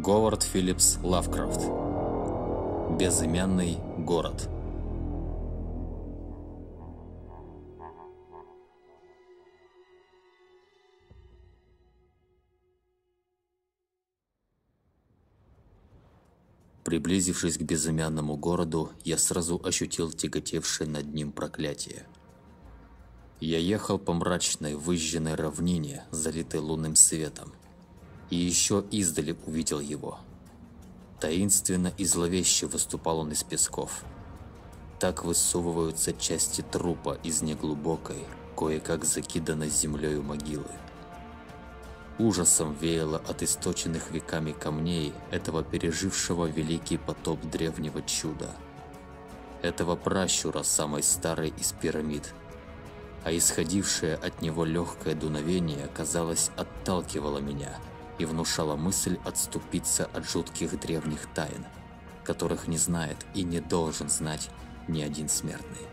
Говард Филлипс Лавкрафт. Безымянный город. Приблизившись к безымянному городу, я сразу ощутил тяготевшее над ним проклятие. Я ехал по мрачной, выжженной равнине, залитой лунным светом, и еще издали увидел его. Таинственно и зловеще выступал он из песков. Так высовываются части трупа из неглубокой, кое-как закиданной землею могилы. Ужасом веяло от источенных веками камней этого пережившего великий потоп древнего чуда. Этого пращура самой старой из пирамид. А исходившее от него легкое дуновение, казалось, отталкивало меня и внушало мысль отступиться от жутких древних тайн, которых не знает и не должен знать ни один смертный.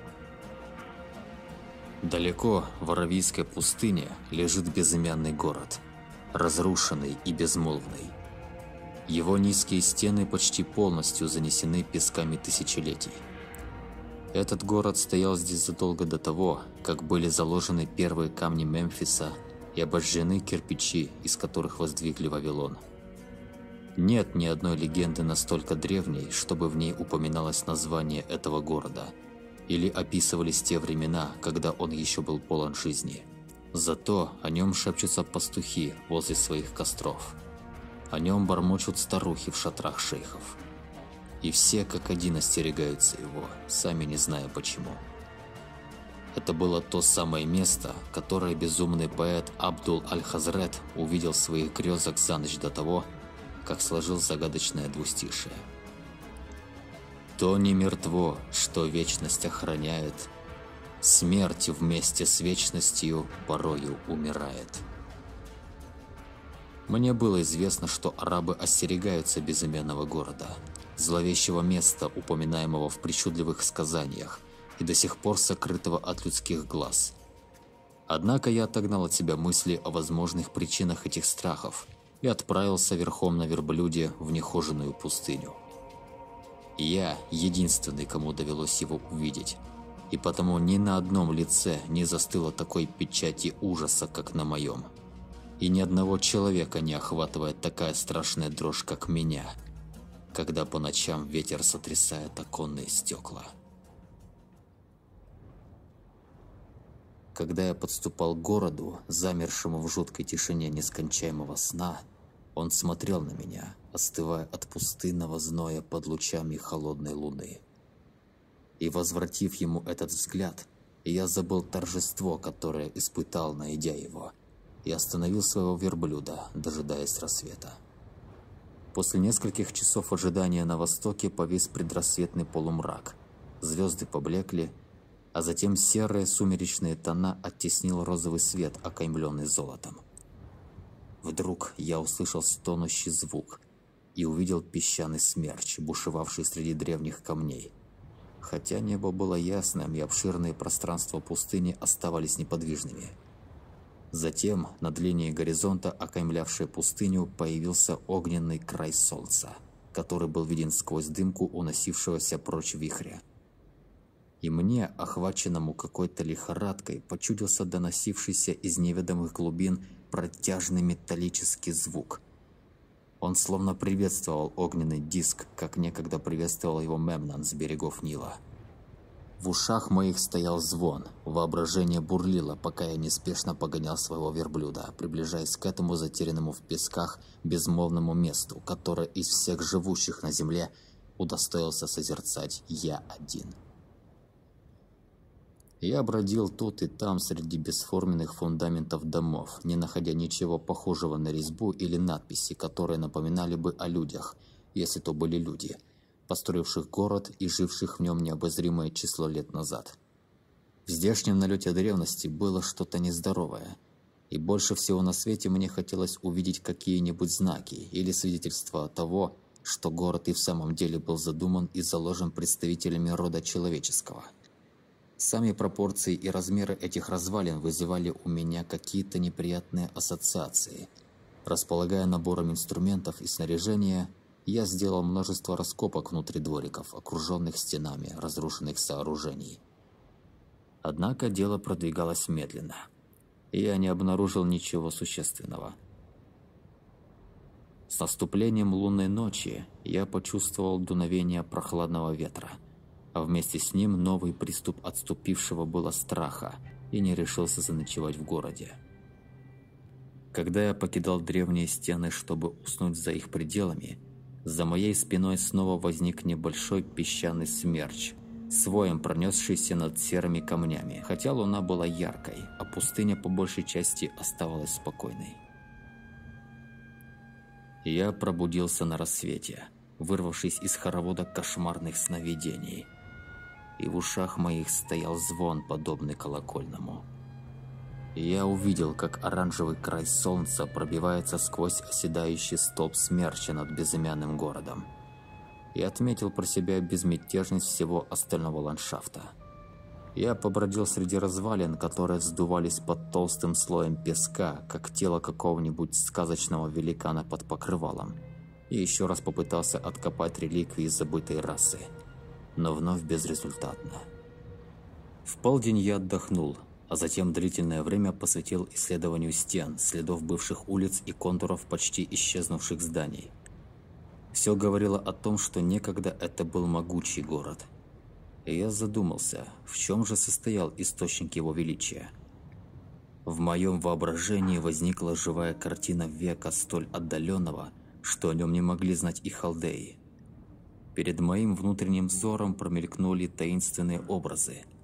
Далеко в Аравийской пустыне лежит безымянный город – разрушенный и безмолвный. Его низкие стены почти полностью занесены песками тысячелетий. Этот город стоял здесь задолго до того, как были заложены первые камни Мемфиса и обожжены кирпичи, из которых воздвигли Вавилон. Нет ни одной легенды настолько древней, чтобы в ней упоминалось название этого города, или описывались те времена, когда он еще был полон жизни – Зато о нем шепчутся пастухи возле своих костров. О нем бормочут старухи в шатрах шейхов. И все как один остерегаются его, сами не зная почему. Это было то самое место, которое безумный поэт Абдул Аль-Хазрет увидел в своих грезах за ночь до того, как сложил загадочное двустишее. «То не мертво, что вечность охраняет, Смерть вместе с вечностью порою умирает. Мне было известно, что арабы остерегаются безымянного города, зловещего места, упоминаемого в причудливых сказаниях и до сих пор сокрытого от людских глаз. Однако я отогнал от себя мысли о возможных причинах этих страхов и отправился верхом на верблюде в нехоженную пустыню. Я единственный, кому довелось его увидеть, и потому ни на одном лице не застыло такой печати ужаса, как на моем. И ни одного человека не охватывает такая страшная дрожь, как меня, когда по ночам ветер сотрясает оконные стекла. Когда я подступал к городу, замершему в жуткой тишине нескончаемого сна, он смотрел на меня, остывая от пустынного зноя под лучами холодной луны. И возвратив ему этот взгляд, я забыл торжество, которое испытал, найдя его, и остановил своего верблюда, дожидаясь рассвета. После нескольких часов ожидания на востоке повис предрассветный полумрак. Звезды поблекли, а затем серые сумеречные тона оттеснил розовый свет, окаймленный золотом. Вдруг я услышал стонущий звук и увидел песчаный смерч, бушевавший среди древних камней – хотя небо было ясным и обширные пространства пустыни оставались неподвижными. Затем над линией горизонта, окаймлявшей пустыню, появился огненный край солнца, который был виден сквозь дымку уносившегося прочь вихря. И мне, охваченному какой-то лихорадкой, почудился доносившийся из неведомых глубин протяжный металлический звук – он словно приветствовал огненный диск, как некогда приветствовал его Мемнан с берегов Нила. В ушах моих стоял звон, воображение бурлило, пока я неспешно погонял своего верблюда, приближаясь к этому затерянному в песках безмолвному месту, которое из всех живущих на земле удостоился созерцать я один. Я бродил тут и там среди бесформенных фундаментов домов, не находя ничего похожего на резьбу или надписи, которые напоминали бы о людях, если то были люди, построивших город и живших в нем необозримое число лет назад. В здешнем налете древности было что-то нездоровое, и больше всего на свете мне хотелось увидеть какие-нибудь знаки или свидетельства того, что город и в самом деле был задуман и заложен представителями рода человеческого – Сами пропорции и размеры этих развалин вызывали у меня какие-то неприятные ассоциации. Располагая набором инструментов и снаряжения, я сделал множество раскопок внутри двориков, окруженных стенами разрушенных сооружений. Однако дело продвигалось медленно, и я не обнаружил ничего существенного. С наступлением лунной ночи я почувствовал дуновение прохладного ветра, а вместе с ним новый приступ отступившего было страха и не решился заночевать в городе. Когда я покидал древние стены, чтобы уснуть за их пределами, за моей спиной снова возник небольшой песчаный смерч, своем пронесшийся над серыми камнями, хотя луна была яркой, а пустыня по большей части оставалась спокойной. Я пробудился на рассвете, вырвавшись из хоровода кошмарных сновидений, и в ушах моих стоял звон, подобный колокольному. Я увидел, как оранжевый край солнца пробивается сквозь оседающий столб смерча над безымянным городом. И отметил про себя безмятежность всего остального ландшафта. Я побродил среди развалин, которые вздувались под толстым слоем песка, как тело какого-нибудь сказочного великана под покрывалом, и еще раз попытался откопать реликвии забытой расы, но вновь безрезультатно. В полдень я отдохнул, а затем длительное время посвятил исследованию стен, следов бывших улиц и контуров почти исчезнувших зданий. Все говорило о том, что некогда это был могучий город. И я задумался, в чем же состоял источник его величия. В моем воображении возникла живая картина века столь отдаленного, что о нем не могли знать и халдеи. Перед моим внутренним взором промелькнули таинственные образы –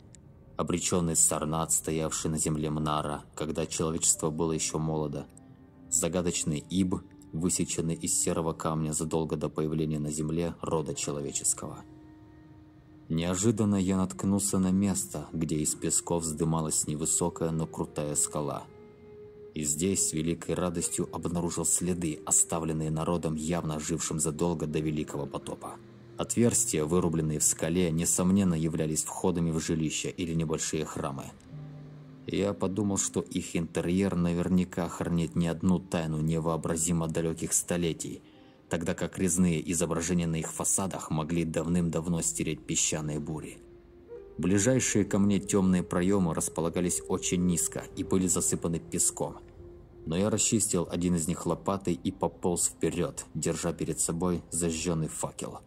обреченный Сарнат, стоявший на земле Мнара, когда человечество было еще молодо, загадочный Иб, высеченный из серого камня задолго до появления на земле рода человеческого. Неожиданно я наткнулся на место, где из песков вздымалась невысокая, но крутая скала. И здесь с великой радостью обнаружил следы, оставленные народом, явно жившим задолго до Великого потопа. Отверстия, вырубленные в скале, несомненно являлись входами в жилища или небольшие храмы. Я подумал, что их интерьер наверняка хранит не одну тайну невообразимо далеких столетий, тогда как резные изображения на их фасадах могли давным-давно стереть песчаные бури. Ближайшие ко мне темные проемы располагались очень низко и были засыпаны песком. Но я расчистил один из них лопатой и пополз вперед, держа перед собой зажженный факел.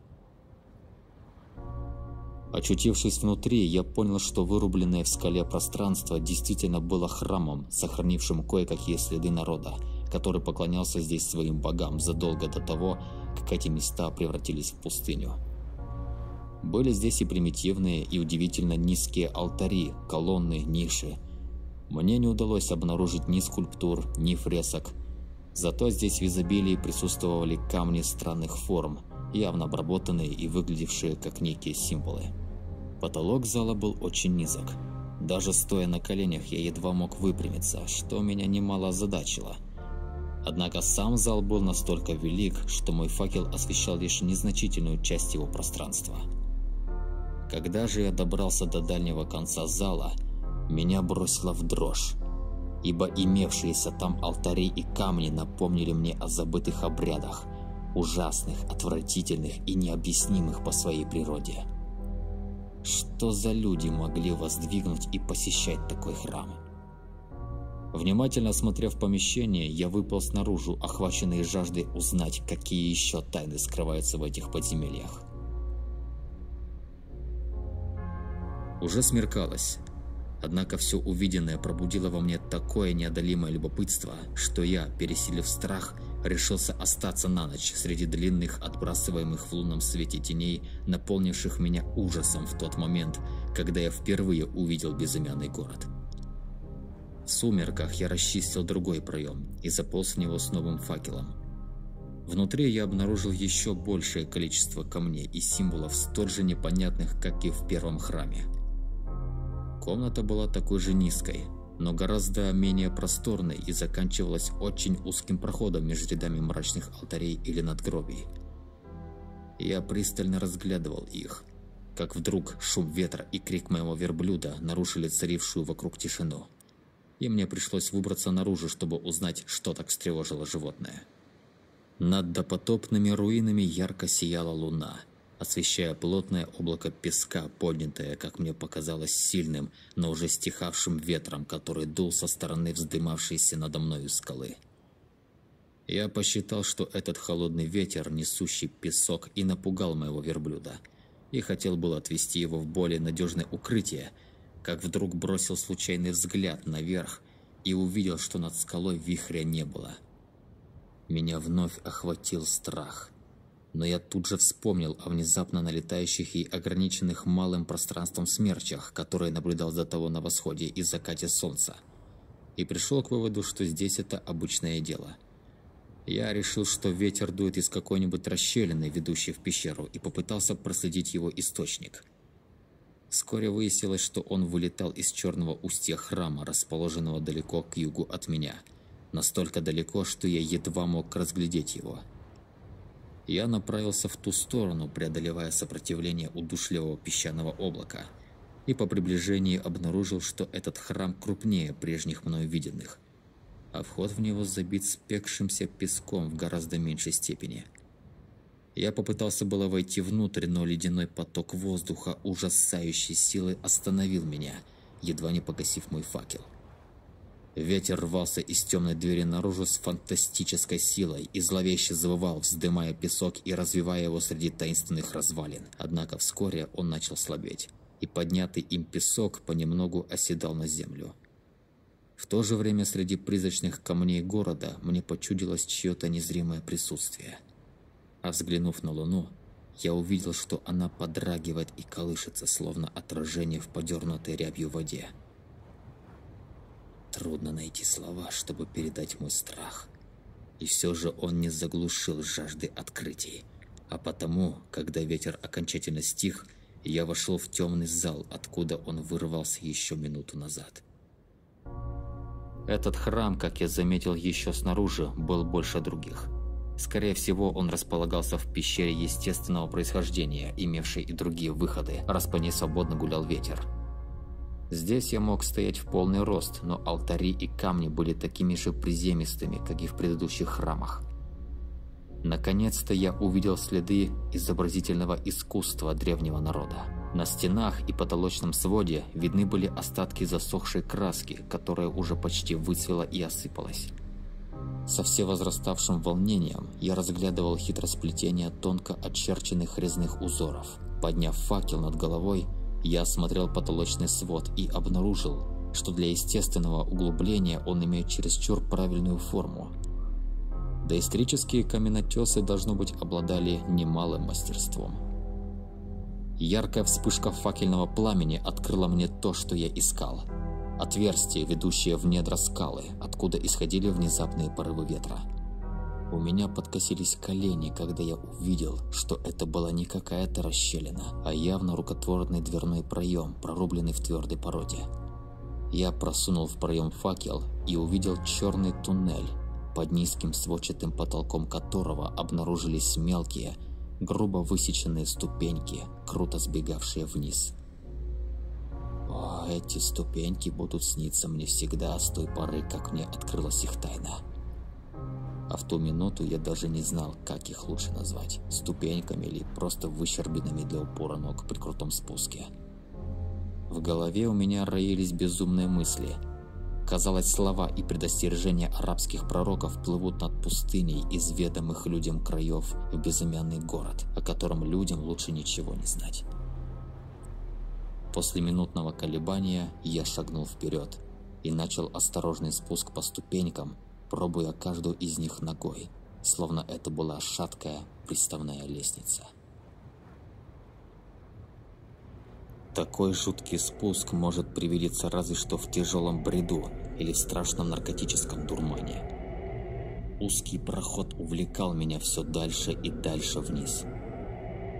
Очутившись внутри, я понял, что вырубленное в скале пространство действительно было храмом, сохранившим кое-какие следы народа, который поклонялся здесь своим богам задолго до того, как эти места превратились в пустыню. Были здесь и примитивные, и удивительно низкие алтари, колонны, ниши. Мне не удалось обнаружить ни скульптур, ни фресок. Зато здесь в изобилии присутствовали камни странных форм, явно обработанные и выглядевшие как некие символы. Потолок зала был очень низок. Даже стоя на коленях, я едва мог выпрямиться, что меня немало озадачило. Однако сам зал был настолько велик, что мой факел освещал лишь незначительную часть его пространства. Когда же я добрался до дальнего конца зала, меня бросило в дрожь, ибо имевшиеся там алтари и камни напомнили мне о забытых обрядах, ужасных, отвратительных и необъяснимых по своей природе. Что за люди могли воздвигнуть и посещать такой храм? Внимательно осмотрев помещение, я выпал снаружи, охваченный жаждой узнать, какие еще тайны скрываются в этих подземельях. Уже смеркалось, однако все увиденное пробудило во мне такое неодолимое любопытство, что я, пересилив страх, решился остаться на ночь среди длинных, отбрасываемых в лунном свете теней, наполнивших меня ужасом в тот момент, когда я впервые увидел безымянный город. В сумерках я расчистил другой проем и заполз в него с новым факелом. Внутри я обнаружил еще большее количество камней и символов, столь же непонятных, как и в первом храме. Комната была такой же низкой, но гораздо менее просторной и заканчивалась очень узким проходом между рядами мрачных алтарей или надгробий. Я пристально разглядывал их, как вдруг шум ветра и крик моего верблюда нарушили царившую вокруг тишину. и мне пришлось выбраться наружу, чтобы узнать, что так встревожило животное. Над допотопными руинами ярко сияла луна, освещая плотное облако песка, поднятое, как мне показалось, сильным, но уже стихавшим ветром, который дул со стороны вздымавшейся надо мною скалы. Я посчитал, что этот холодный ветер, несущий песок, и напугал моего верблюда, и хотел было отвести его в более надежное укрытие, как вдруг бросил случайный взгляд наверх и увидел, что над скалой вихря не было. Меня вновь охватил страх. Но я тут же вспомнил о внезапно налетающих и ограниченных малым пространством смерчах, которые наблюдал до того на восходе и закате солнца. И пришел к выводу, что здесь это обычное дело. Я решил, что ветер дует из какой-нибудь расщелины, ведущей в пещеру, и попытался проследить его источник – Вскоре выяснилось, что он вылетал из черного устья храма, расположенного далеко к югу от меня. Настолько далеко, что я едва мог разглядеть его. Я направился в ту сторону, преодолевая сопротивление удушливого песчаного облака, и по приближении обнаружил, что этот храм крупнее прежних мною виденных, а вход в него забит спекшимся песком в гораздо меньшей степени – я попытался было войти внутрь, но ледяной поток воздуха ужасающей силы остановил меня, едва не погасив мой факел. Ветер рвался из темной двери наружу с фантастической силой и зловеще завывал, вздымая песок и развивая его среди таинственных развалин. Однако вскоре он начал слабеть, и поднятый им песок понемногу оседал на землю. В то же время среди призрачных камней города мне почудилось чье-то незримое присутствие – а взглянув на луну, я увидел, что она подрагивает и колышется, словно отражение в подернутой рябью воде. Трудно найти слова, чтобы передать мой страх. И все же он не заглушил жажды открытий. А потому, когда ветер окончательно стих, я вошел в темный зал, откуда он вырвался еще минуту назад. Этот храм, как я заметил еще снаружи, был больше других – Скорее всего, он располагался в пещере естественного происхождения, имевшей и другие выходы, раз по ней свободно гулял ветер. Здесь я мог стоять в полный рост, но алтари и камни были такими же приземистыми, как и в предыдущих храмах. Наконец-то я увидел следы изобразительного искусства древнего народа. На стенах и потолочном своде видны были остатки засохшей краски, которая уже почти выцвела и осыпалась. Со всевозраставшим волнением я разглядывал хитросплетение тонко очерченных резных узоров. Подняв факел над головой, я осмотрел потолочный свод и обнаружил, что для естественного углубления он имеет чересчур правильную форму. Доисторические каменотесы, должно быть, обладали немалым мастерством. Яркая вспышка факельного пламени открыла мне то, что я искал – Отверстие, ведущее в недра скалы, откуда исходили внезапные порывы ветра. У меня подкосились колени, когда я увидел, что это была не какая-то расщелина, а явно рукотворный дверной проем, прорубленный в твердой породе. Я просунул в проем факел и увидел черный туннель, под низким сводчатым потолком которого обнаружились мелкие, грубо высеченные ступеньки, круто сбегавшие вниз. О, эти ступеньки будут сниться мне всегда с той поры, как мне открылась их тайна. А в ту минуту я даже не знал, как их лучше назвать. Ступеньками или просто выщербинами для упора ног при крутом спуске. В голове у меня роились безумные мысли. Казалось, слова и предостережения арабских пророков плывут над пустыней из ведомых людям краев в безымянный город, о котором людям лучше ничего не знать. После минутного колебания я шагнул вперед и начал осторожный спуск по ступенькам, пробуя каждую из них ногой, словно это была шаткая приставная лестница. Такой жуткий спуск может привидеться разве что в тяжелом бреду или в страшном наркотическом дурмане. Узкий проход увлекал меня все дальше и дальше вниз –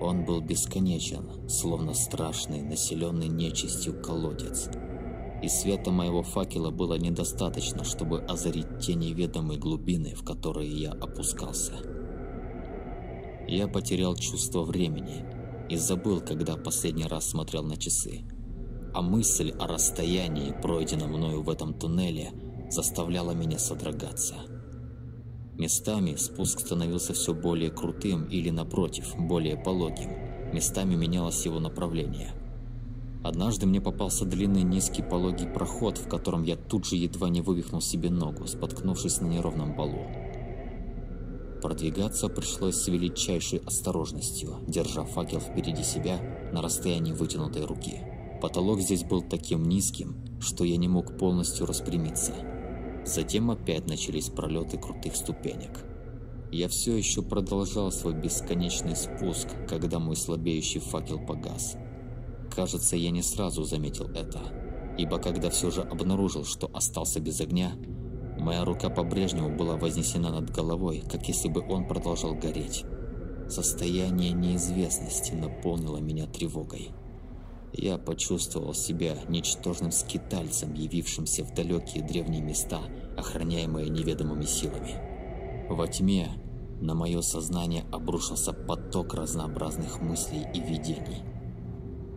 он был бесконечен, словно страшный, населенный нечистью колодец. И света моего факела было недостаточно, чтобы озарить те неведомые глубины, в которые я опускался. Я потерял чувство времени и забыл, когда последний раз смотрел на часы. а мысль о расстоянии, пройденном мною в этом туннеле, заставляла меня содрогаться. Местами спуск становился все более крутым или, напротив, более пологим. Местами менялось его направление. Однажды мне попался длинный низкий пологий проход, в котором я тут же едва не вывихнул себе ногу, споткнувшись на неровном полу. Продвигаться пришлось с величайшей осторожностью, держа факел впереди себя на расстоянии вытянутой руки. Потолок здесь был таким низким, что я не мог полностью распрямиться. Затем опять начались пролеты крутых ступенек. Я все еще продолжал свой бесконечный спуск, когда мой слабеющий факел погас. Кажется, я не сразу заметил это, ибо когда все же обнаружил, что остался без огня, Моя рука по-прежнему была вознесена над головой, как если бы он продолжал гореть. Состояние неизвестности наполнило меня тревогой. Я почувствовал себя ничтожным скитальцем, явившимся в далекие древние места, охраняемые неведомыми силами. Во тьме на мое сознание обрушился поток разнообразных мыслей и видений.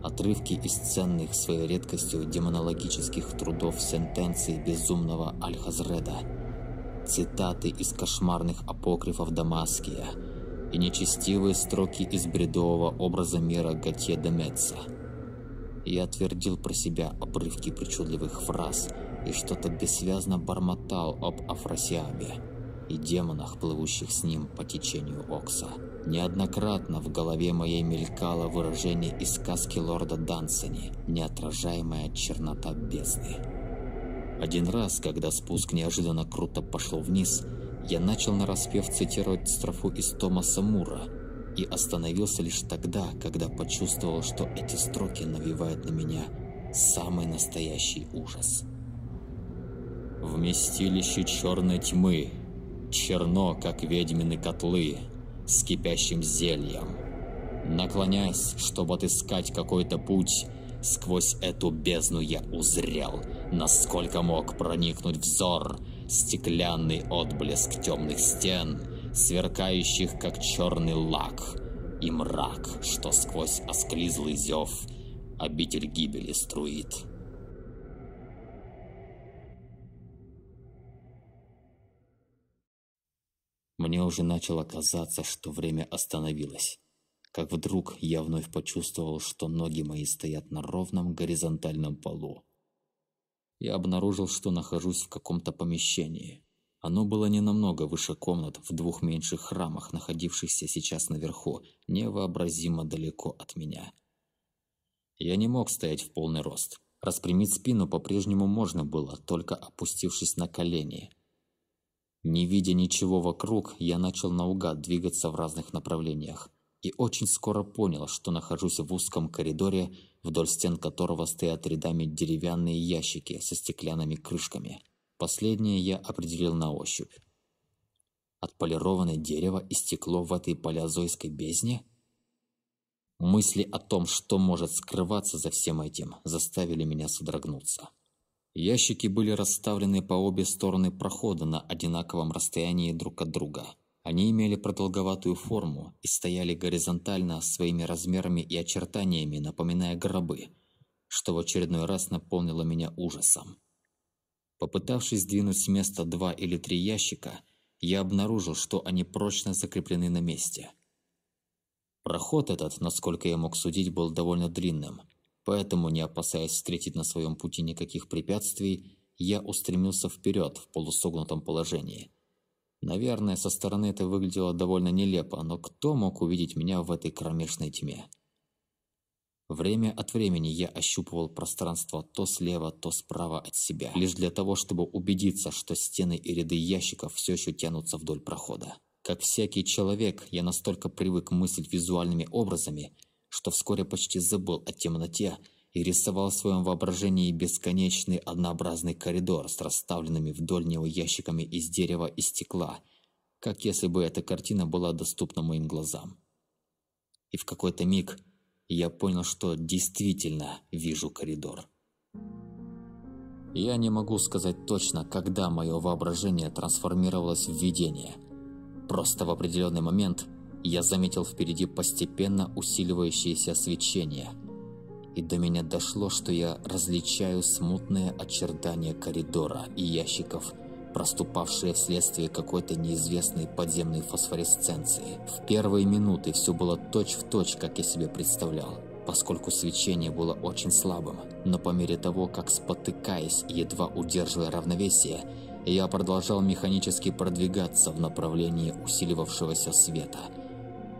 Отрывки из ценных своей редкостью демонологических трудов сентенции безумного Аль-Хазреда, цитаты из кошмарных апокрифов Дамаския и нечестивые строки из бредового образа мира Готье де Метца. Я твердил про себя обрывки причудливых фраз и что-то бессвязно бормотал об Афросиабе и демонах, плывущих с ним по течению Окса. Неоднократно в голове моей мелькало выражение из сказки лорда Дансони «Неотражаемая чернота бездны». Один раз, когда спуск неожиданно круто пошел вниз, я начал нараспев цитировать строфу из Томаса Мура и остановился лишь тогда, когда почувствовал, что эти строки навевают на меня самый настоящий ужас. «Вместилище черной тьмы, черно, как ведьмины котлы, с кипящим зельем. Наклоняясь, чтобы отыскать какой-то путь, сквозь эту бездну я узрел, насколько мог проникнуть взор, стеклянный отблеск темных стен, сверкающих, как черный лак, и мрак, что сквозь осклизлый зев обитель гибели струит. Мне уже начало казаться, что время остановилось. Как вдруг я вновь почувствовал, что ноги мои стоят на ровном горизонтальном полу. Я обнаружил, что нахожусь в каком-то помещении. Оно было не намного выше комнат в двух меньших храмах, находившихся сейчас наверху, невообразимо далеко от меня. Я не мог стоять в полный рост. Распрямить спину по-прежнему можно было, только опустившись на колени – не видя ничего вокруг, я начал наугад двигаться в разных направлениях и очень скоро понял, что нахожусь в узком коридоре, вдоль стен которого стоят рядами деревянные ящики со стеклянными крышками. Последнее я определил на ощупь. Отполированное дерево и стекло в этой палеозойской бездне? Мысли о том, что может скрываться за всем этим, заставили меня содрогнуться. Ящики были расставлены по обе стороны прохода на одинаковом расстоянии друг от друга. Они имели продолговатую форму и стояли горизонтально своими размерами и очертаниями, напоминая гробы, что в очередной раз наполнило меня ужасом. Попытавшись сдвинуть с места два или три ящика, я обнаружил, что они прочно закреплены на месте. Проход этот, насколько я мог судить, был довольно длинным – Поэтому, не опасаясь встретить на своем пути никаких препятствий, я устремился вперед в полусогнутом положении. Наверное, со стороны это выглядело довольно нелепо, но кто мог увидеть меня в этой кромешной тьме? Время от времени я ощупывал пространство то слева, то справа от себя, лишь для того, чтобы убедиться, что стены и ряды ящиков все еще тянутся вдоль прохода. Как всякий человек, я настолько привык мыслить визуальными образами – что вскоре почти забыл о темноте и рисовал в своем воображении бесконечный однообразный коридор с расставленными вдоль него ящиками из дерева и стекла, как если бы эта картина была доступна моим глазам. И в какой-то миг я понял, что действительно вижу коридор. Я не могу сказать точно, когда мое воображение трансформировалось в видение. Просто в определенный момент – я заметил впереди постепенно усиливающееся свечение. и до меня дошло, что я различаю смутные очертания коридора и ящиков, проступавшие вследствие какой-то неизвестной подземной фосфоресценции. В первые минуты все было точь-в-точь, точь, как я себе представлял, поскольку свечение было очень слабым, но по мере того, как спотыкаясь и едва удерживая равновесие, я продолжал механически продвигаться в направлении усиливавшегося света.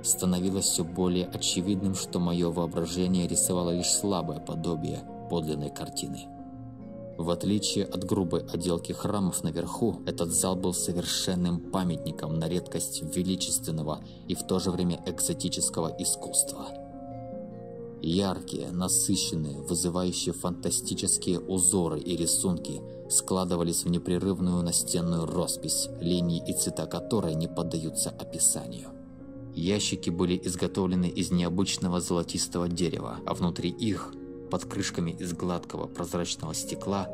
Становилось все более очевидным, что мое воображение рисовало лишь слабое подобие подлинной картины. В отличие от грубой отделки храмов наверху, этот зал был совершенным памятником на редкость величественного и в то же время экзотического искусства. Яркие, насыщенные, вызывающие фантастические узоры и рисунки складывались в непрерывную настенную роспись, линии и цвета которой не поддаются описанию. Ящики были изготовлены из необычного золотистого дерева, а внутри их под крышками из гладкого прозрачного стекла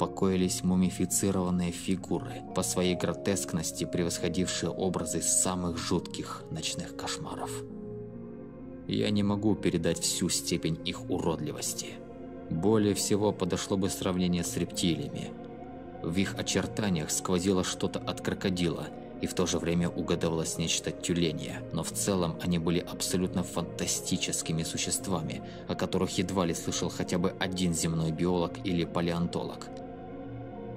покоились мумифицированные фигуры, по своей гротескности превосходившие образы самых жутких ночных кошмаров. Я не могу передать всю степень их уродливости. Более всего подошло бы сравнение с рептилиями. В их очертаниях сквозило что-то от крокодила – и в то же время угадывалось нечто тюленье, но в целом они были абсолютно фантастическими существами, о которых едва ли слышал хотя бы один земной биолог или палеонтолог.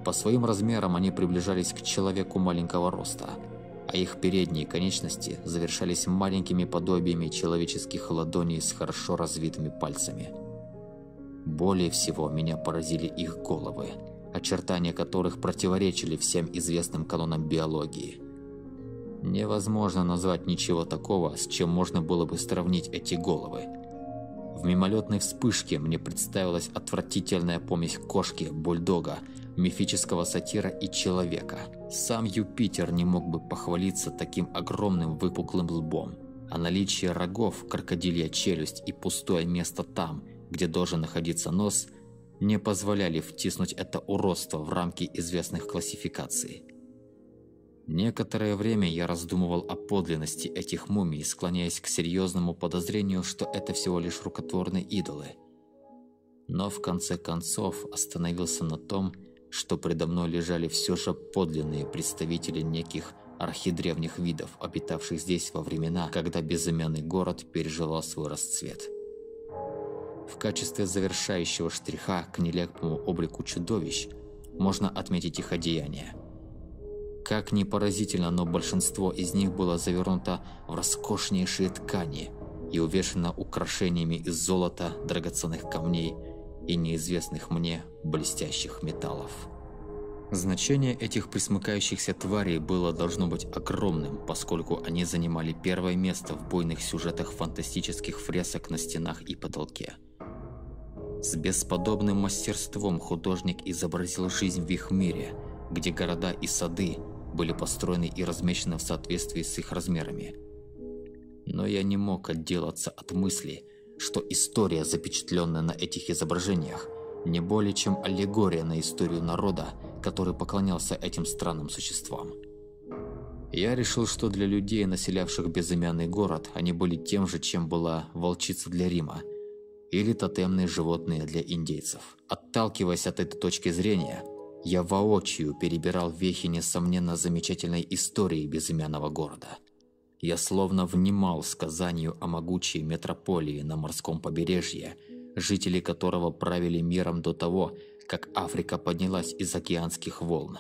По своим размерам они приближались к человеку маленького роста, а их передние конечности завершались маленькими подобиями человеческих ладоней с хорошо развитыми пальцами. Более всего меня поразили их головы, очертания которых противоречили всем известным канонам биологии – Невозможно назвать ничего такого, с чем можно было бы сравнить эти головы. В мимолетной вспышке мне представилась отвратительная помесь кошки, бульдога, мифического сатира и человека. Сам Юпитер не мог бы похвалиться таким огромным выпуклым лбом. А наличие рогов, крокодилья челюсть и пустое место там, где должен находиться нос, не позволяли втиснуть это уродство в рамки известных классификаций. Некоторое время я раздумывал о подлинности этих мумий, склоняясь к серьезному подозрению, что это всего лишь рукотворные идолы. Но в конце концов остановился на том, что предо мной лежали все же подлинные представители неких архидревних видов, обитавших здесь во времена, когда безымянный город переживал свой расцвет. В качестве завершающего штриха к нелепому облику чудовищ можно отметить их одеяние – как ни поразительно, но большинство из них было завернуто в роскошнейшие ткани и увешано украшениями из золота, драгоценных камней и неизвестных мне блестящих металлов. Значение этих присмыкающихся тварей было должно быть огромным, поскольку они занимали первое место в буйных сюжетах фантастических фресок на стенах и потолке. С бесподобным мастерством художник изобразил жизнь в их мире, где города и сады были построены и размещены в соответствии с их размерами. Но я не мог отделаться от мысли, что история, запечатленная на этих изображениях, не более чем аллегория на историю народа, который поклонялся этим странным существам. Я решил, что для людей, населявших безымянный город, они были тем же, чем была волчица для Рима, или тотемные животные для индейцев. Отталкиваясь от этой точки зрения, я воочию перебирал вехи несомненно замечательной истории безымянного города. Я словно внимал сказанию о могучей метрополии на морском побережье, жители которого правили миром до того, как Африка поднялась из океанских волн.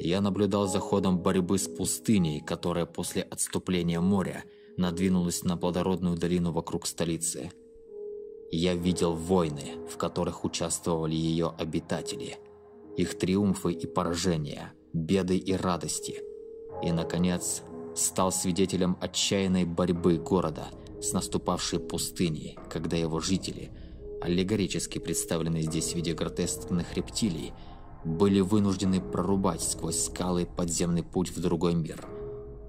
Я наблюдал за ходом борьбы с пустыней, которая после отступления моря надвинулась на плодородную долину вокруг столицы. Я видел войны, в которых участвовали ее обитатели – их триумфы и поражения, беды и радости. И, наконец, стал свидетелем отчаянной борьбы города с наступавшей пустыней, когда его жители, аллегорически представленные здесь в виде гротескных рептилий, были вынуждены прорубать сквозь скалы подземный путь в другой мир,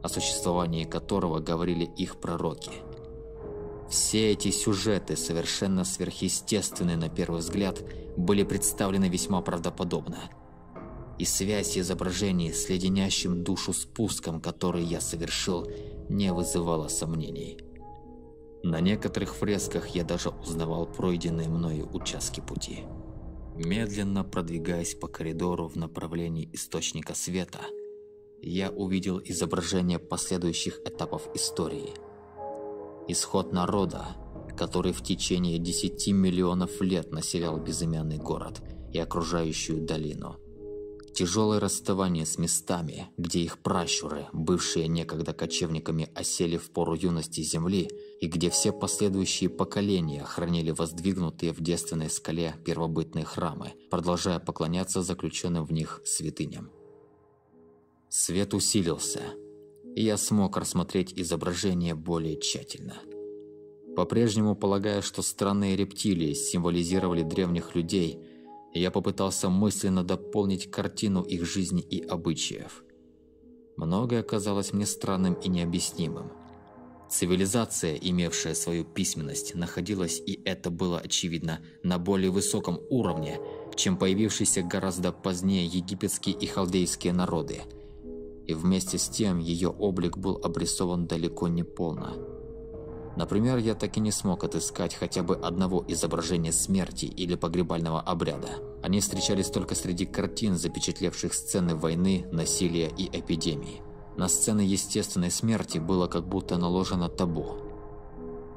о существовании которого говорили их пророки. Все эти сюжеты, совершенно сверхъестественные на первый взгляд, были представлены весьма правдоподобно. И связь изображений с леденящим душу спуском, который я совершил, не вызывала сомнений. На некоторых фресках я даже узнавал пройденные мною участки пути. Медленно продвигаясь по коридору в направлении источника света, я увидел изображение последующих этапов истории. Исход народа, который в течение 10 миллионов лет населял безымянный город и окружающую долину – Тяжелое расставание с местами, где их пращуры, бывшие некогда кочевниками, осели в пору юности земли, и где все последующие поколения хранили воздвигнутые в девственной скале первобытные храмы, продолжая поклоняться заключенным в них святыням. Свет усилился, и я смог рассмотреть изображение более тщательно. По-прежнему полагая, что странные рептилии символизировали древних людей – я попытался мысленно дополнить картину их жизни и обычаев. Многое казалось мне странным и необъяснимым. Цивилизация, имевшая свою письменность, находилась, и это было очевидно, на более высоком уровне, чем появившиеся гораздо позднее египетские и халдейские народы. И вместе с тем ее облик был обрисован далеко не полно. Например, я так и не смог отыскать хотя бы одного изображения смерти или погребального обряда. Они встречались только среди картин, запечатлевших сцены войны, насилия и эпидемии. На сцены естественной смерти было как будто наложено табу.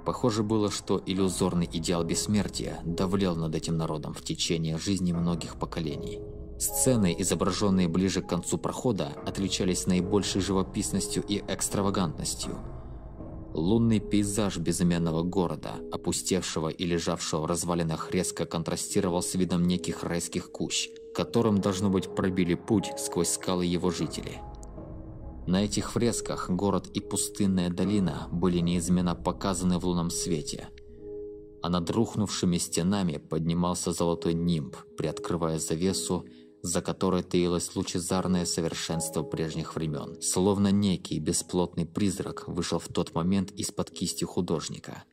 Похоже было, что иллюзорный идеал бессмертия давлел над этим народом в течение жизни многих поколений. Сцены, изображенные ближе к концу прохода, отличались наибольшей живописностью и экстравагантностью – Лунный пейзаж безымянного города, опустевшего и лежавшего в развалинах, резко контрастировал с видом неких райских кущ, которым, должно быть, пробили путь сквозь скалы его жители. На этих фресках город и пустынная долина были неизменно показаны в лунном свете, а над рухнувшими стенами поднимался золотой нимб, приоткрывая завесу, за которой таилось лучезарное совершенство прежних времен, словно некий бесплотный призрак вышел в тот момент из-под кисти художника.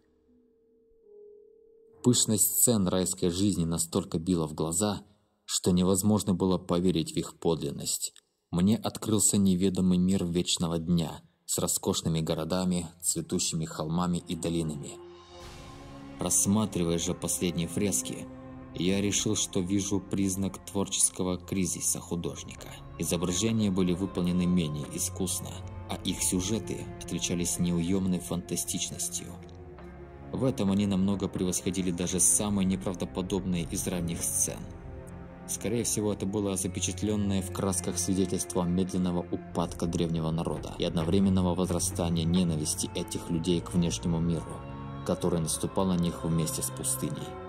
Пышность сцен райской жизни настолько била в глаза, что невозможно было поверить в их подлинность. Мне открылся неведомый мир вечного дня с роскошными городами, цветущими холмами и долинами. Рассматривая же последние фрески, я решил, что вижу признак творческого кризиса художника. Изображения были выполнены менее искусно, а их сюжеты отличались неуемной фантастичностью. В этом они намного превосходили даже самые неправдоподобные из ранних сцен. Скорее всего, это было запечатленное в красках свидетельство медленного упадка древнего народа и одновременного возрастания ненависти этих людей к внешнему миру, который наступал на них вместе с пустыней.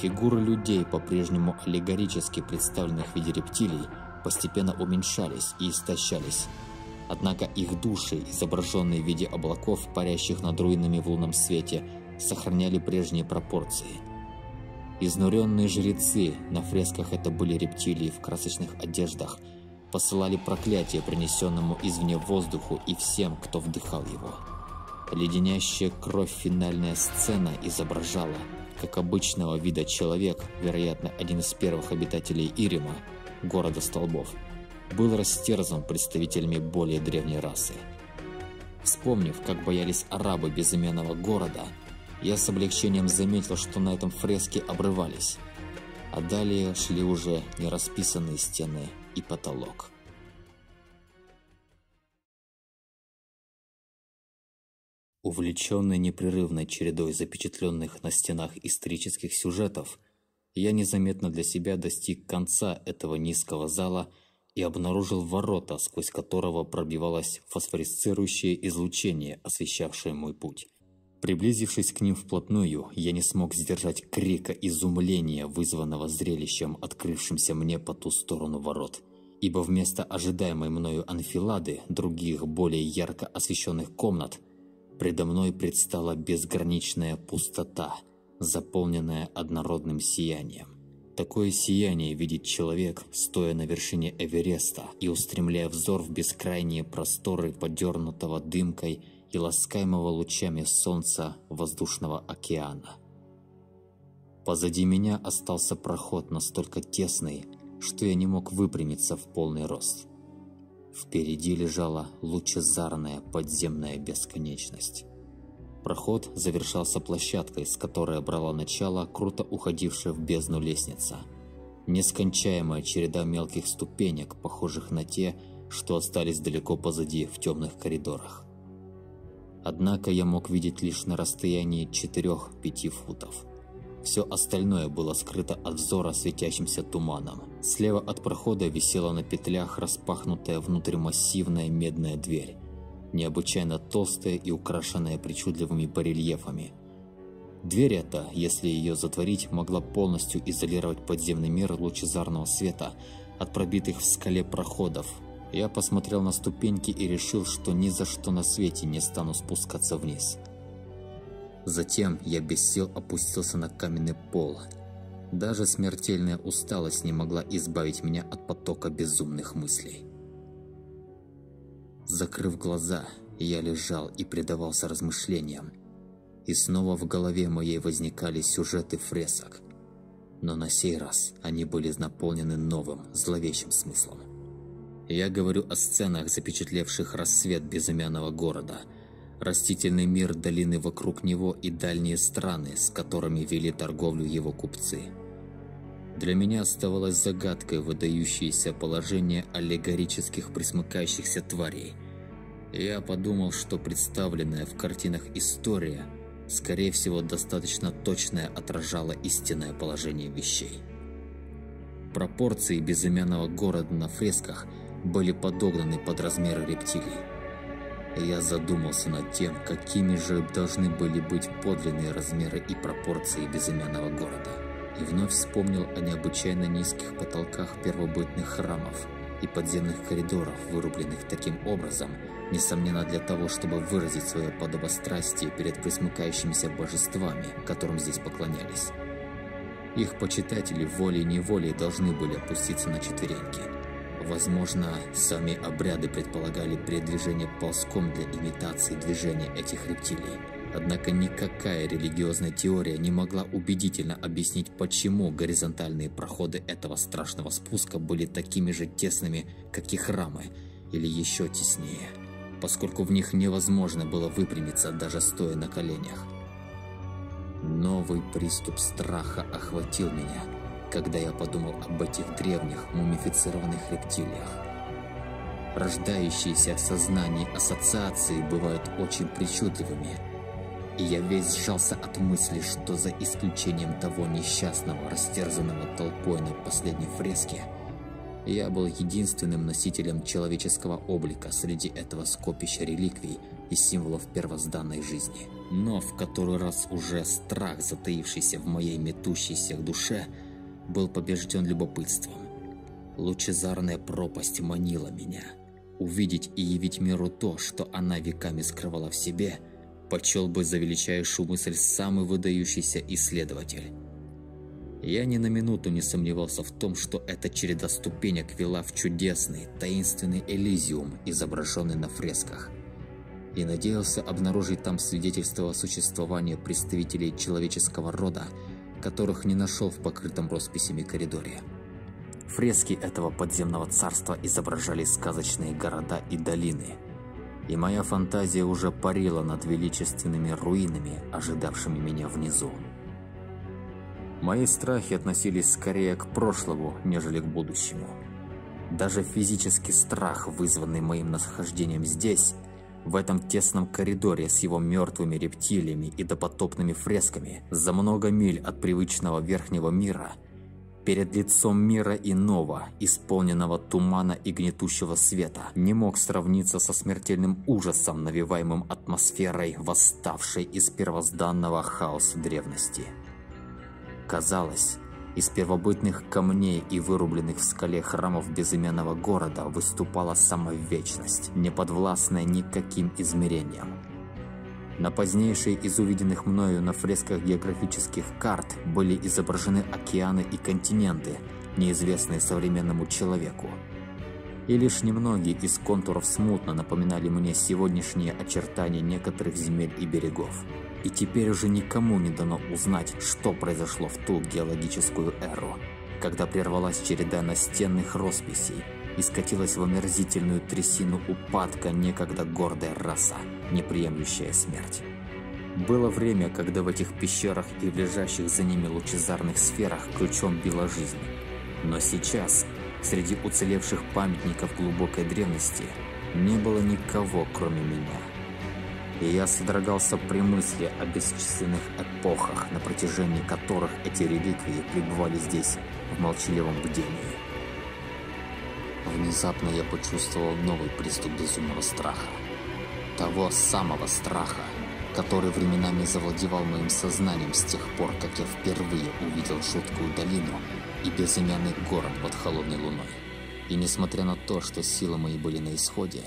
Фигуры людей, по-прежнему аллегорически представленных в виде рептилий, постепенно уменьшались и истощались. Однако их души, изображенные в виде облаков, парящих над руинами в лунном свете, сохраняли прежние пропорции. Изнуренные жрецы, на фресках это были рептилии в красочных одеждах, посылали проклятие принесенному извне воздуху и всем, кто вдыхал его. Леденящая кровь финальная сцена изображала – как обычного вида человек, вероятно, один из первых обитателей Ирима, города столбов, был растерзан представителями более древней расы. Вспомнив, как боялись арабы безымянного города, я с облегчением заметил, что на этом фрески обрывались, а далее шли уже нерасписанные стены и потолок. Увлеченный непрерывной чередой запечатленных на стенах исторических сюжетов, я незаметно для себя достиг конца этого низкого зала и обнаружил ворота, сквозь которого пробивалось фосфорисцирующее излучение, освещавшее мой путь. Приблизившись к ним вплотную, я не смог сдержать крика изумления, вызванного зрелищем, открывшимся мне по ту сторону ворот. Ибо вместо ожидаемой мною анфилады других, более ярко освещенных комнат, Предо мной предстала безграничная пустота, заполненная однородным сиянием. Такое сияние видит человек, стоя на вершине Эвереста и устремляя взор в бескрайние просторы подернутого дымкой и ласкаемого лучами солнца воздушного океана. Позади меня остался проход настолько тесный, что я не мог выпрямиться в полный рост. Впереди лежала лучезарная подземная бесконечность. Проход завершался площадкой, с которой брала начало круто уходившая в бездну лестница. Нескончаемая череда мелких ступенек, похожих на те, что остались далеко позади в темных коридорах. Однако я мог видеть лишь на расстоянии 4-5 футов. Все остальное было скрыто от взора светящимся туманом. Слева от прохода висела на петлях распахнутая внутрь массивная медная дверь, необычайно толстая и украшенная причудливыми барельефами. Дверь эта, если ее затворить, могла полностью изолировать подземный мир лучезарного света от пробитых в скале проходов, я посмотрел на ступеньки и решил, что ни за что на свете не стану спускаться вниз. Затем я без сил опустился на каменный пол. Даже смертельная усталость не могла избавить меня от потока безумных мыслей. Закрыв глаза, я лежал и предавался размышлениям. И снова в голове моей возникали сюжеты фресок. Но на сей раз они были наполнены новым, зловещим смыслом. Я говорю о сценах, запечатлевших рассвет безымянного города, растительный мир долины вокруг него и дальние страны, с которыми вели торговлю его купцы. Для меня оставалось загадкой выдающееся положение аллегорических присмыкающихся тварей. Я подумал, что представленная в картинах история, скорее всего, достаточно точно отражала истинное положение вещей. Пропорции безымянного города на фресках – были подогнаны под размеры рептилий. Я задумался над тем, какими же должны были быть подлинные размеры и пропорции безымянного города. И вновь вспомнил о необычайно низких потолках первобытных храмов и подземных коридоров, вырубленных таким образом, несомненно для того, чтобы выразить свое подобострастие перед присмыкающимися божествами, которым здесь поклонялись. Их почитатели волей-неволей должны были опуститься на четвереньки – Возможно, сами обряды предполагали передвижение ползком для имитации движения этих рептилий. Однако никакая религиозная теория не могла убедительно объяснить, почему горизонтальные проходы этого страшного спуска были такими же тесными, как и храмы, или еще теснее, поскольку в них невозможно было выпрямиться, даже стоя на коленях. Новый приступ страха охватил меня – когда я подумал об этих древних мумифицированных рептилиях. Рождающиеся в сознании ассоциации бывают очень причудливыми, и я весь сжался от мысли, что за исключением того несчастного, растерзанного толпой на последней фреске, я был единственным носителем человеческого облика среди этого скопища реликвий и символов первозданной жизни. Но в который раз уже страх, затаившийся в моей метущейся душе, был побежден любопытством. Лучезарная пропасть манила меня. Увидеть и явить миру то, что она веками скрывала в себе, почел бы за величайшую мысль самый выдающийся исследователь. Я ни на минуту не сомневался в том, что эта череда ступенек вела в чудесный, таинственный Элизиум, изображенный на фресках, и надеялся обнаружить там свидетельство о существовании представителей человеческого рода, которых не нашел в покрытом росписями коридоре. Фрески этого подземного царства изображали сказочные города и долины, и моя фантазия уже парила над величественными руинами, ожидавшими меня внизу. Мои страхи относились скорее к прошлому, нежели к будущему. Даже физический страх, вызванный моим нахождением здесь, в этом тесном коридоре с его мертвыми рептилиями и допотопными фресками, за много миль от привычного верхнего мира, перед лицом мира иного, исполненного тумана и гнетущего света, не мог сравниться со смертельным ужасом, навеваемым атмосферой, восставшей из первозданного хаоса древности. Казалось, из первобытных камней и вырубленных в скале храмов безымянного города выступала сама вечность, не подвластная никаким измерениям. На позднейшей из увиденных мною на фресках географических карт были изображены океаны и континенты, неизвестные современному человеку. И лишь немногие из контуров смутно напоминали мне сегодняшние очертания некоторых земель и берегов и теперь уже никому не дано узнать, что произошло в ту геологическую эру, когда прервалась череда настенных росписей и скатилась в омерзительную трясину упадка некогда гордая раса, не приемлющая смерть. Было время, когда в этих пещерах и в лежащих за ними лучезарных сферах ключом била жизнь. Но сейчас, среди уцелевших памятников глубокой древности, не было никого, кроме меня. И я содрогался при мысли о бесчисленных эпохах, на протяжении которых эти реликвии пребывали здесь в молчаливом бдении. Внезапно я почувствовал новый приступ безумного страха. Того самого страха, который временами завладевал моим сознанием с тех пор, как я впервые увидел жуткую долину и безымянный город под холодной луной. И несмотря на то, что силы мои были на исходе,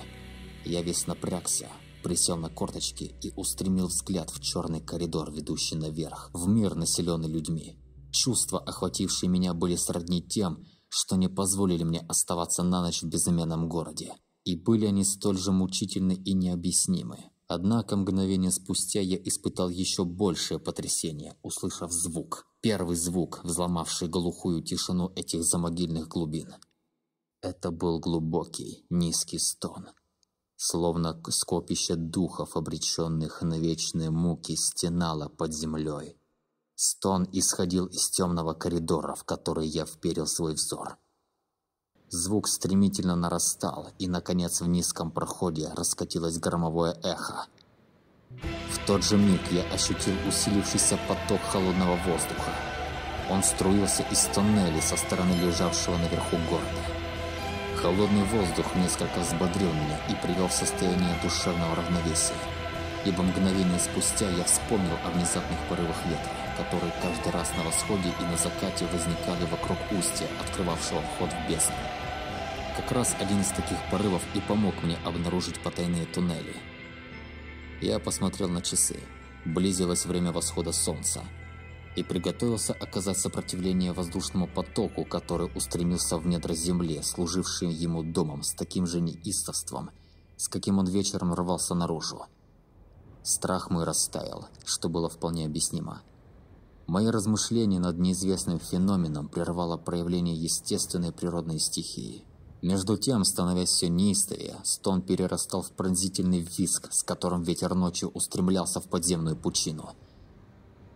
я весь напрягся, присел на корточки и устремил взгляд в черный коридор, ведущий наверх, в мир, населенный людьми. Чувства, охватившие меня, были сродни тем, что не позволили мне оставаться на ночь в безымянном городе. И были они столь же мучительны и необъяснимы. Однако мгновение спустя я испытал еще большее потрясение, услышав звук. Первый звук, взломавший глухую тишину этих замогильных глубин. Это был глубокий, низкий стон. Словно скопище духов, обреченных на вечные муки, стенало под землей. Стон исходил из темного коридора, в который я вперил свой взор. Звук стремительно нарастал, и, наконец, в низком проходе раскатилось громовое эхо. В тот же миг я ощутил усилившийся поток холодного воздуха. Он струился из тоннелей со стороны лежавшего наверху города. Холодный воздух несколько взбодрил меня и привел в состояние душевного равновесия. Ибо мгновение спустя я вспомнил о внезапных порывах ветра, которые каждый раз на восходе и на закате возникали вокруг устья, открывавшего вход в бездну. Как раз один из таких порывов и помог мне обнаружить потайные туннели. Я посмотрел на часы. Близилось время восхода солнца. И приготовился оказать сопротивление воздушному потоку, который устремился в недра земли, служившим ему домом с таким же неистовством, с каким он вечером рвался наружу. Страх мой растаял, что было вполне объяснимо. Мои размышления над неизвестным феноменом прервало проявление естественной природной стихии. Между тем, становясь все неистовее, стон перерастал в пронзительный визг, с которым ветер ночью устремлялся в подземную пучину.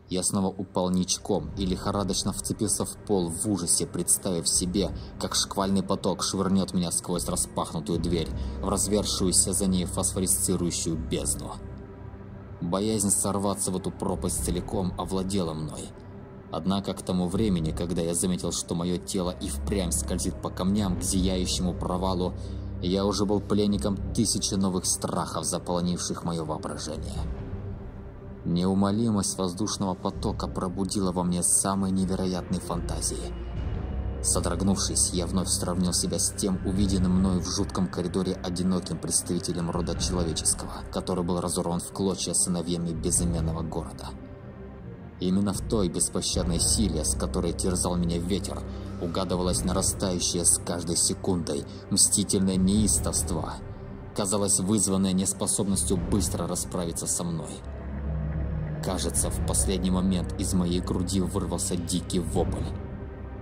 Я снова упал ничком и лихорадочно вцепился в пол в ужасе, представив себе, как шквальный поток швырнет меня сквозь распахнутую дверь в развершуюся за ней фосфорисцирующую бездну. Боязнь сорваться в эту пропасть целиком овладела мной – Однако к тому времени, когда я заметил, что мое тело и впрямь скользит по камням к зияющему провалу, я уже был пленником тысячи новых страхов, заполонивших мое воображение. Неумолимость воздушного потока пробудила во мне самые невероятные фантазии. Содрогнувшись, я вновь сравнил себя с тем увиденным мною в жутком коридоре одиноким представителем рода человеческого, который был разорван в клочья сыновьями безыменного города. Именно в той беспощадной силе, с которой терзал меня ветер, угадывалось нарастающее с каждой секундой мстительное неистовство, казалось вызванное неспособностью быстро расправиться со мной. Кажется, в последний момент из моей груди вырвался дикий вопль.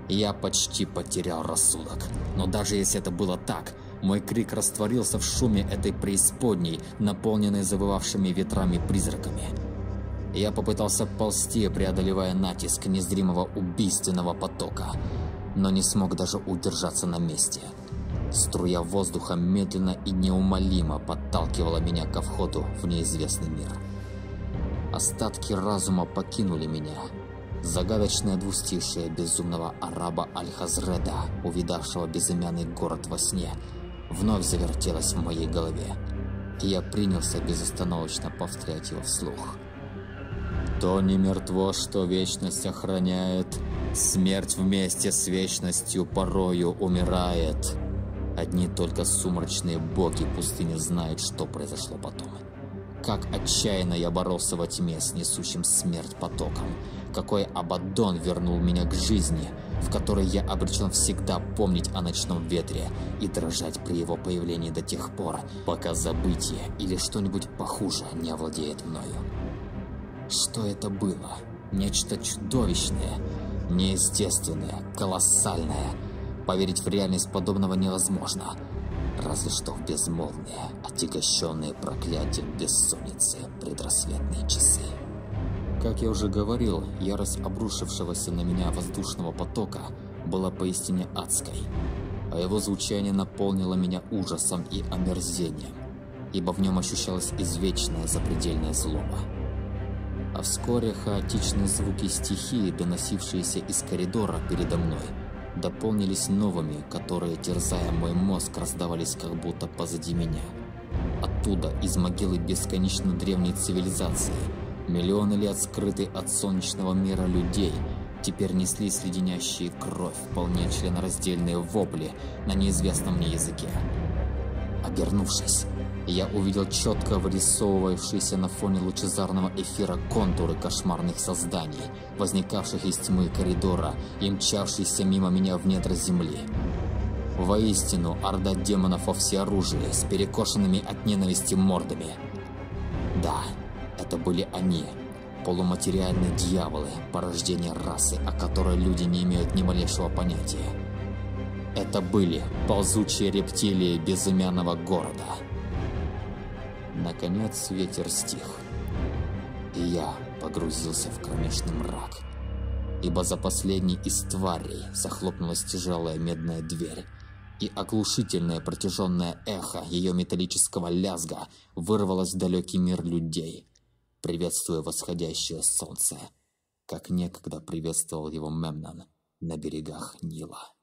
Я почти потерял рассудок, но даже если это было так, мой крик растворился в шуме этой преисподней, наполненной завывавшими ветрами призраками. Я попытался ползти, преодолевая натиск незримого убийственного потока, но не смог даже удержаться на месте. Струя воздуха медленно и неумолимо подталкивала меня ко входу в неизвестный мир. Остатки разума покинули меня. Загадочное двустишие безумного араба Аль-Хазреда, увидавшего безымянный город во сне, вновь завертелось в моей голове, и я принялся безостановочно повторять его вслух. То не мертво, что вечность охраняет, Смерть вместе с вечностью порою умирает. Одни только сумрачные боги пустыни знают, что произошло потом. Как отчаянно я боролся во тьме с несущим смерть потоком. Какой Абаддон вернул меня к жизни, в которой я обречен всегда помнить о ночном ветре и дрожать при его появлении до тех пор, пока забытие или что-нибудь похуже не овладеет мною. Что это было? Нечто чудовищное, неестественное, колоссальное. Поверить в реальность подобного невозможно. Разве что в безмолвные, отягощенные проклятием бессонницы предрассветные часы. Как я уже говорил, ярость обрушившегося на меня воздушного потока была поистине адской, а его звучание наполнило меня ужасом и омерзением, ибо в нем ощущалась извечная запредельная злоба. А вскоре хаотичные звуки стихии, доносившиеся из коридора передо мной, дополнились новыми, которые, терзая мой мозг, раздавались как будто позади меня. Оттуда, из могилы бесконечно древней цивилизации, миллионы лет скрытый от солнечного мира людей, теперь неслись леденящие кровь, вполне членораздельные вопли на неизвестном мне языке. Обернувшись, я увидел четко вырисовывавшиеся на фоне лучезарного эфира контуры кошмарных созданий, возникавших из тьмы коридора и мчавшихся мимо меня в недра земли. Воистину, орда демонов во всеоружии, с перекошенными от ненависти мордами. Да, это были они, полуматериальные дьяволы, порождение расы, о которой люди не имеют ни малейшего понятия. Это были ползучие рептилии безымянного города. Наконец ветер стих, и я погрузился в кромешный мрак, ибо за последней из тварей захлопнулась тяжелая медная дверь, и оглушительное протяженное эхо ее металлического лязга вырвалось в далекий мир людей, приветствуя восходящее солнце, как некогда приветствовал его Мемнон на берегах Нила.